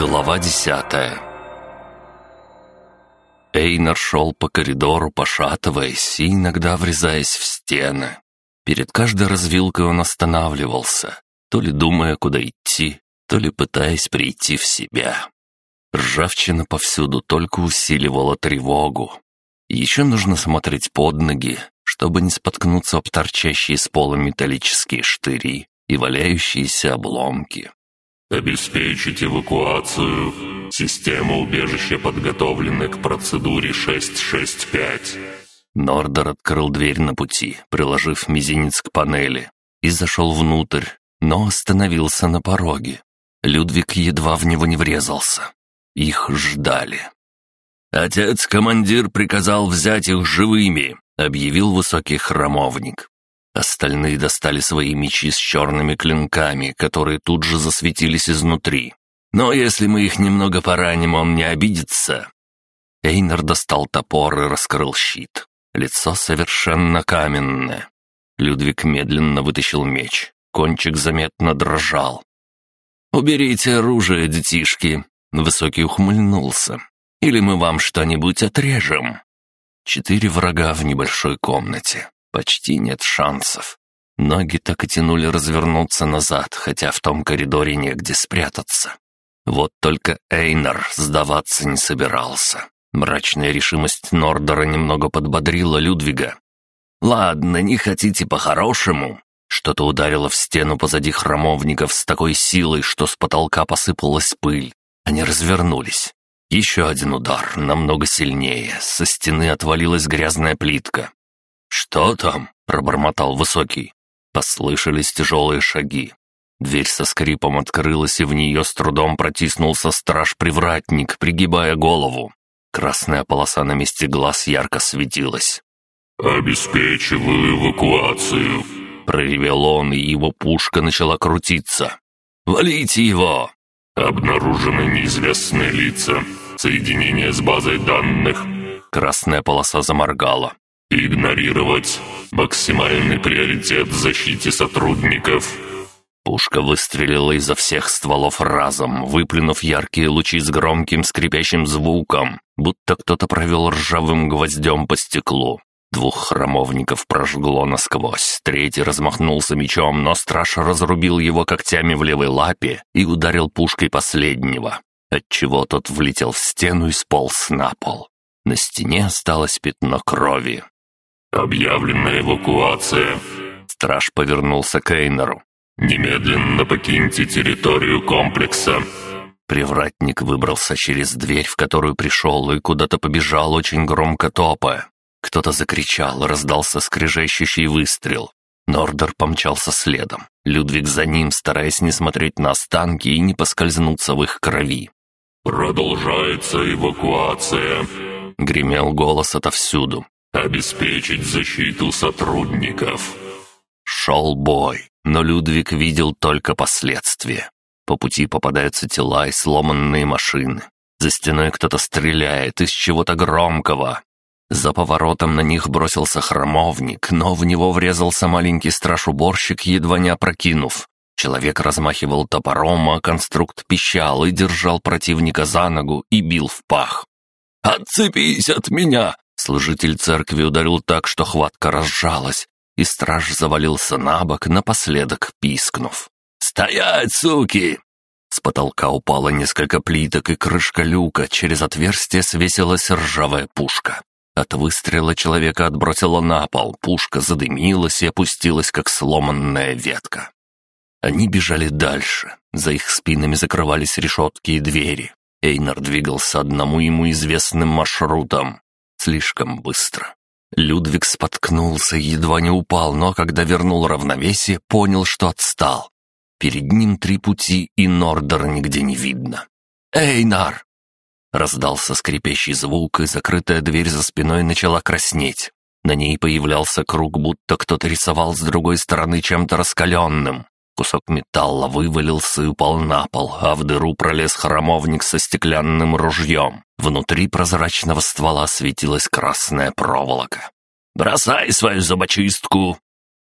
Глава десятая Эйнар шел по коридору, пошатываясь и иногда врезаясь в стены. Перед каждой развилкой он останавливался, то ли думая, куда идти, то ли пытаясь прийти в себя. Ржавчина повсюду только усиливала тревогу. Еще нужно смотреть под ноги, чтобы не споткнуться об торчащие с пола металлические штыри и валяющиеся обломки. «Обеспечить эвакуацию. Система убежища подготовлена к процедуре 665». Нордер открыл дверь на пути, приложив мизинец к панели, и зашел внутрь, но остановился на пороге. Людвиг едва в него не врезался. Их ждали. «Отец-командир приказал взять их живыми», — объявил высокий храмовник. Остальные достали свои мечи с черными клинками, которые тут же засветились изнутри. «Но если мы их немного пораним, он не обидится». Эйнер достал топор и раскрыл щит. Лицо совершенно каменное. Людвиг медленно вытащил меч. Кончик заметно дрожал. «Уберите оружие, детишки!» Высокий ухмыльнулся. «Или мы вам что-нибудь отрежем?» Четыре врага в небольшой комнате. Почти нет шансов. Ноги так и тянули развернуться назад, хотя в том коридоре негде спрятаться. Вот только Эйнар сдаваться не собирался. Мрачная решимость Нордера немного подбодрила Людвига. «Ладно, не хотите по-хорошему?» Что-то ударило в стену позади храмовников с такой силой, что с потолка посыпалась пыль. Они развернулись. Еще один удар, намного сильнее. Со стены отвалилась грязная плитка. «Что там?» — пробормотал Высокий. Послышались тяжелые шаги. Дверь со скрипом открылась, и в нее с трудом протиснулся страж-привратник, пригибая голову. Красная полоса на месте глаз ярко светилась. «Обеспечиваю эвакуацию», — проревел он, и его пушка начала крутиться. «Валите его!» «Обнаружены неизвестные лица. Соединение с базой данных». Красная полоса заморгала. «Игнорировать. Максимальный приоритет в защите сотрудников». Пушка выстрелила изо всех стволов разом, выплюнув яркие лучи с громким скрипящим звуком, будто кто-то провел ржавым гвоздем по стеклу. Двух храмовников прожгло насквозь, третий размахнулся мечом, но страж разрубил его когтями в левой лапе и ударил пушкой последнего, отчего тот влетел в стену и сполз на пол. На стене осталось пятно крови. «Объявлена эвакуация». Страж повернулся к Эйнеру. «Немедленно покиньте территорию комплекса». Привратник выбрался через дверь, в которую пришел, и куда-то побежал, очень громко топая. Кто-то закричал, раздался скрежещущий выстрел. Нордер помчался следом. Людвиг за ним, стараясь не смотреть на останки и не поскользнуться в их крови. «Продолжается эвакуация», — гремел голос отовсюду. «Обеспечить защиту сотрудников». Шел бой, но Людвиг видел только последствия. По пути попадаются тела и сломанные машины. За стеной кто-то стреляет из чего-то громкого. За поворотом на них бросился храмовник, но в него врезался маленький страж-уборщик, едва не опрокинув. Человек размахивал топором, а конструкт пищал и держал противника за ногу и бил в пах. «Отцепись от меня!» Служитель церкви ударил так, что хватка разжалась, и страж завалился на бок, напоследок пискнув. «Стоять, суки!» С потолка упало несколько плиток и крышка люка, через отверстие свесилась ржавая пушка. От выстрела человека отбросило на пол, пушка задымилась и опустилась, как сломанная ветка. Они бежали дальше, за их спинами закрывались решетки и двери. Эйнар двигался одному ему известным маршрутом. Слишком быстро. Людвиг споткнулся и едва не упал, но когда вернул равновесие, понял, что отстал. Перед ним три пути, и Нордера нигде не видно. «Эйнар!» Раздался скрипящий звук, и закрытая дверь за спиной начала краснеть. На ней появлялся круг, будто кто-то рисовал с другой стороны чем-то раскаленным. Кусок металла вывалился и упал на пол, а в дыру пролез храмовник со стеклянным ружьем. Внутри прозрачного ствола светилась красная проволока. «Бросай свою зубочистку!»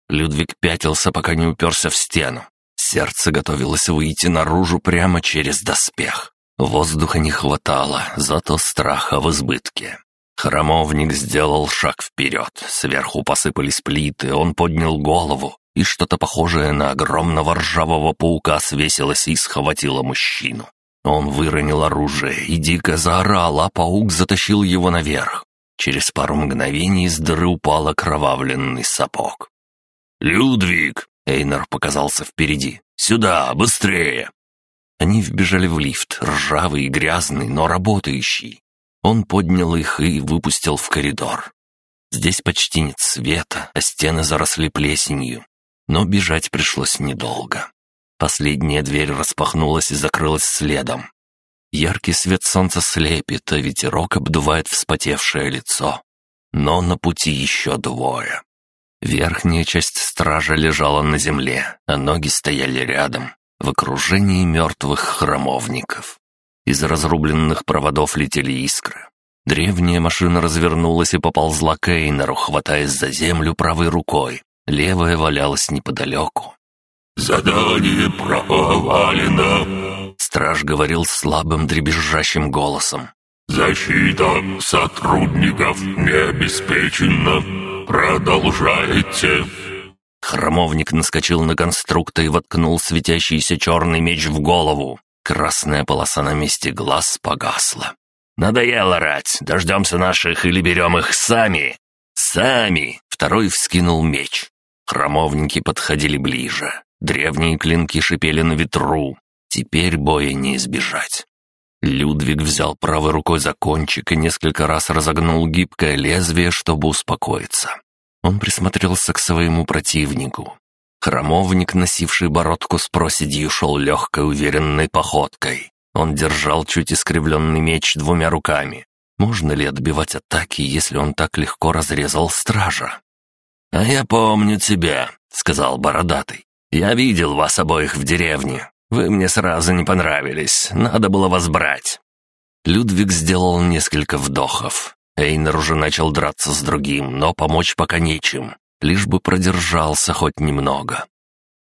Людвиг пятился, пока не уперся в стену. Сердце готовилось выйти наружу прямо через доспех. Воздуха не хватало, зато страха в избытке. Храмовник сделал шаг вперед, сверху посыпались плиты, он поднял голову, и что-то похожее на огромного ржавого паука свесилось и схватило мужчину. Он выронил оружие и дико заорал, а паук затащил его наверх. Через пару мгновений из дыры упал окровавленный сапог. «Людвиг!» — Эйнар показался впереди. «Сюда, быстрее!» Они вбежали в лифт, ржавый и грязный, но работающий. Он поднял их и выпустил в коридор. Здесь почти нет света, а стены заросли плесенью. Но бежать пришлось недолго. Последняя дверь распахнулась и закрылась следом. Яркий свет солнца слепит, а ветерок обдувает вспотевшее лицо. Но на пути еще двое. Верхняя часть стража лежала на земле, а ноги стояли рядом, в окружении мертвых храмовников. Из разрубленных проводов летели искры. Древняя машина развернулась и поползла к Эйнеру, хватаясь за землю правой рукой. Левая валялась неподалеку. «Задание провалено!» Страж говорил слабым дребезжащим голосом. «Защита сотрудников не обеспечена. Продолжайте!» Хромовник наскочил на конструкта и воткнул светящийся черный меч в голову. Красная полоса на месте глаз погасла. «Надоело рать! Дождемся наших или берем их сами!» «Сами!» — второй вскинул меч. Хромовники подходили ближе. Древние клинки шипели на ветру. Теперь боя не избежать. Людвиг взял правой рукой за кончик и несколько раз разогнул гибкое лезвие, чтобы успокоиться. Он присмотрелся к своему противнику. Хромовник, носивший бородку с проседью, шел легкой, уверенной походкой. Он держал чуть искривленный меч двумя руками. Можно ли отбивать атаки, если он так легко разрезал стража? «А я помню тебя», — сказал бородатый. «Я видел вас обоих в деревне. Вы мне сразу не понравились. Надо было вас брать». Людвиг сделал несколько вдохов. Эйнер уже начал драться с другим, но помочь пока нечем, лишь бы продержался хоть немного.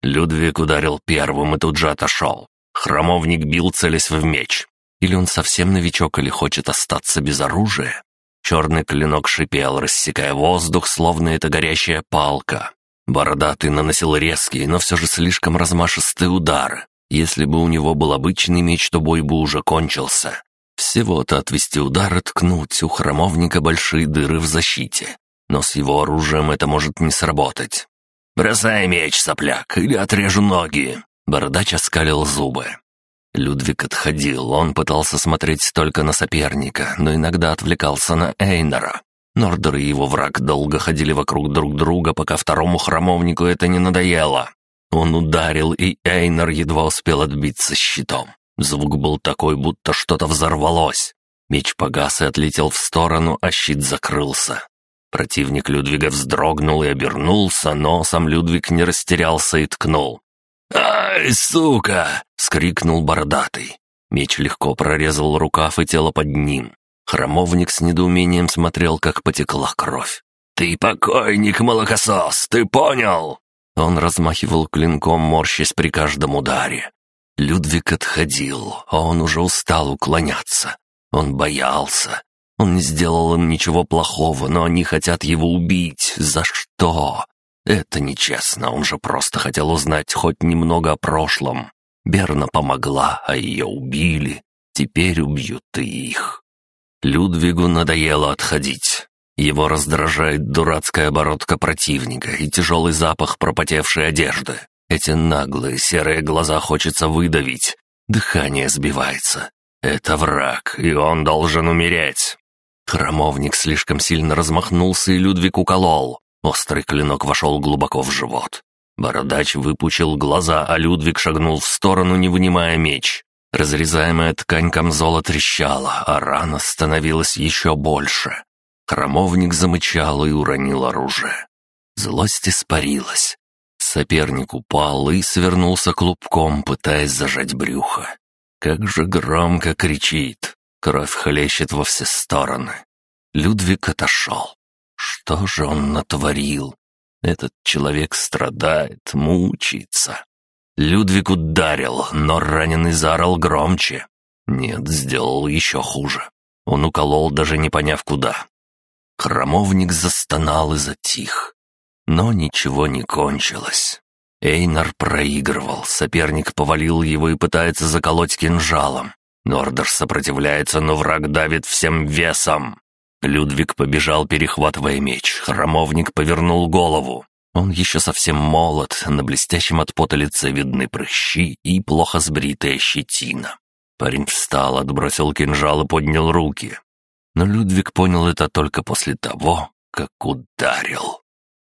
Людвиг ударил первым и тут же отошел. Хромовник бил, целясь в меч. Или он совсем новичок, или хочет остаться без оружия? Черный клинок шипел, рассекая воздух, словно это горящая палка. Бородатый наносил резкие, но все же слишком размашистые удары. Если бы у него был обычный меч, то бой бы уже кончился. Всего-то отвести удар и ткнуть у храмовника большие дыры в защите. Но с его оружием это может не сработать. «Бросай меч, сопляк, или отрежу ноги!» Бородач оскалил зубы. Людвиг отходил, он пытался смотреть только на соперника, но иногда отвлекался на Эйнера. Нордер и его враг долго ходили вокруг друг друга, пока второму храмовнику это не надоело. Он ударил, и Эйнер едва успел отбиться щитом. Звук был такой, будто что-то взорвалось. Меч погас и отлетел в сторону, а щит закрылся. Противник Людвига вздрогнул и обернулся, но сам Людвиг не растерялся и ткнул. «Ай, сука!» — скрикнул бородатый. Меч легко прорезал рукав и тело под ним. Хромовник с недоумением смотрел, как потекла кровь. «Ты покойник, молокосос, ты понял?» Он размахивал клинком, морщась при каждом ударе. Людвиг отходил, а он уже устал уклоняться. Он боялся. Он не сделал им ничего плохого, но они хотят его убить. За что? Это нечестно, он же просто хотел узнать хоть немного о прошлом. Берна помогла, а ее убили. Теперь убьют и их. Людвигу надоело отходить. Его раздражает дурацкая оборотка противника и тяжелый запах пропотевшей одежды. Эти наглые серые глаза хочется выдавить. Дыхание сбивается. Это враг, и он должен умереть. Хромовник слишком сильно размахнулся, и Людвиг уколол. Острый клинок вошел глубоко в живот. Бородач выпучил глаза, а Людвиг шагнул в сторону, не вынимая меч. Разрезаемая ткань камзола трещала, а рана становилась еще больше. Хромовник замычал и уронил оружие. Злость испарилась. Соперник упал и свернулся клубком, пытаясь зажать брюхо. Как же громко кричит. Кровь хлещет во все стороны. Людвиг отошел. Что же он натворил? Этот человек страдает, мучается. Людвиг ударил, но раненый заорал громче. Нет, сделал еще хуже. Он уколол, даже не поняв куда. Хромовник застонал и затих. Но ничего не кончилось. Эйнар проигрывал, соперник повалил его и пытается заколоть кинжалом. Нордер сопротивляется, но враг давит всем весом. Людвиг побежал, перехватывая меч. Хромовник повернул голову. Он еще совсем молод, на блестящем от пота лице видны прыщи и плохо сбритая щетина. Парень встал, отбросил кинжал и поднял руки. Но Людвиг понял это только после того, как ударил.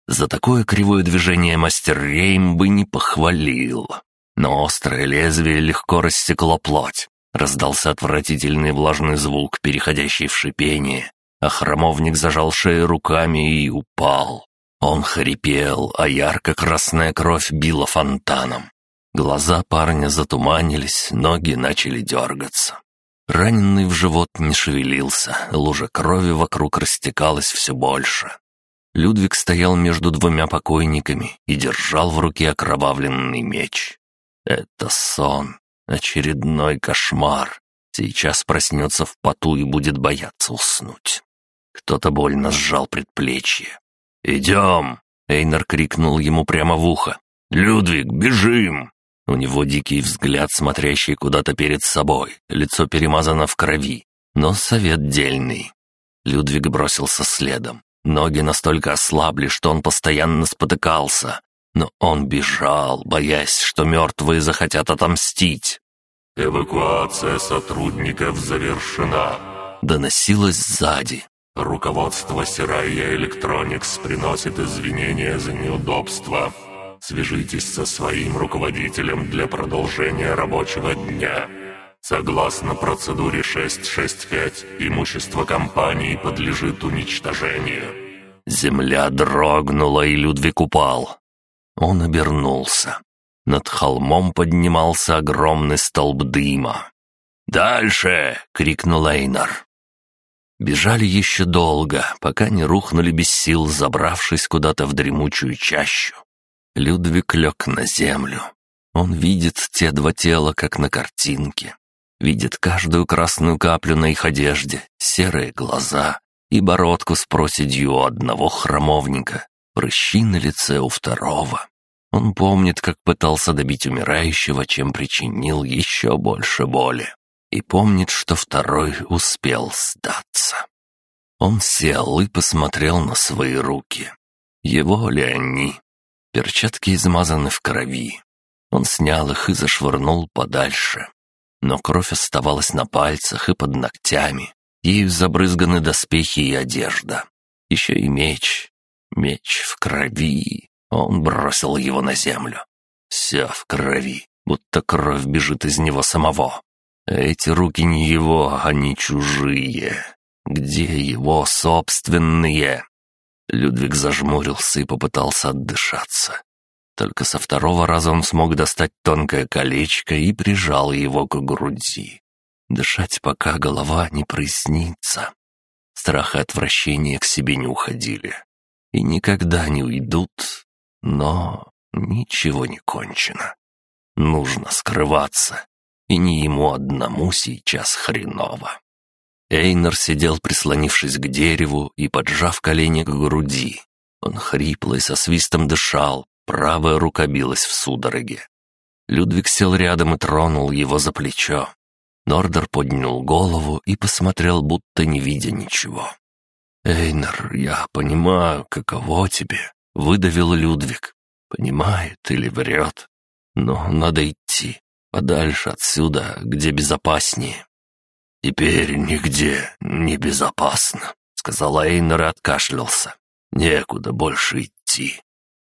За такое кривое движение мастер Рейм бы не похвалил. Но острое лезвие легко рассекло плоть. Раздался отвратительный влажный звук, переходящий в шипение, а хромовник зажал шею руками и упал. Он хрипел, а ярко-красная кровь била фонтаном. Глаза парня затуманились, ноги начали дергаться. Раненый в живот не шевелился, лужа крови вокруг растекалась все больше. Людвиг стоял между двумя покойниками и держал в руке окровавленный меч. Это сон, очередной кошмар. Сейчас проснется в поту и будет бояться уснуть. Кто-то больно сжал предплечье. «Идем!» — Эйнар крикнул ему прямо в ухо. «Людвиг, бежим!» У него дикий взгляд, смотрящий куда-то перед собой, лицо перемазано в крови, но совет дельный. Людвиг бросился следом. Ноги настолько ослабли, что он постоянно спотыкался. Но он бежал, боясь, что мертвые захотят отомстить. «Эвакуация сотрудников завершена», — доносилось сзади. Руководство Сирайя Электроникс приносит извинения за неудобства. Свяжитесь со своим руководителем для продолжения рабочего дня. Согласно процедуре 665, имущество компании подлежит уничтожению. Земля дрогнула, и Людвиг упал. Он обернулся. Над холмом поднимался огромный столб дыма. «Дальше!» — крикнул Эйнар. Бежали еще долго, пока не рухнули без сил, забравшись куда-то в дремучую чащу. Людвиг лег на землю. Он видит те два тела, как на картинке. Видит каждую красную каплю на их одежде, серые глаза и бородку с проседью одного храмовника, прыщи на лице у второго. Он помнит, как пытался добить умирающего, чем причинил еще больше боли и помнит, что второй успел сдаться. Он сел и посмотрел на свои руки. Его ли они? Перчатки измазаны в крови. Он снял их и зашвырнул подальше. Но кровь оставалась на пальцах и под ногтями. Ею забрызганы доспехи и одежда. Еще и меч. Меч в крови. Он бросил его на землю. Все в крови, будто кровь бежит из него самого. Эти руки не его, они чужие. Где его собственные? Людвиг зажмурился и попытался отдышаться. Только со второго раза он смог достать тонкое колечко и прижал его к груди. Дышать, пока голова не прояснится. Страх и отвращение к себе не уходили. И никогда не уйдут, но ничего не кончено. Нужно скрываться, и не ему одному сейчас хреново. Эйнер сидел, прислонившись к дереву и поджав колени к груди. Он хрипло и со свистом дышал, правая рука билась в судороге. Людвиг сел рядом и тронул его за плечо. Нордер поднял голову и посмотрел, будто не видя ничего. «Эйнер, я понимаю, каково тебе», — выдавил Людвиг. «Понимает или врет. Но надо идти подальше отсюда, где безопаснее». «Теперь нигде не безопасно», — сказал Эйнер и откашлялся. «Некуда больше идти».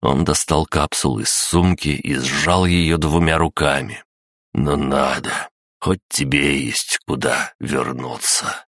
Он достал капсулу из сумки и сжал ее двумя руками. «Но надо, хоть тебе есть куда вернуться».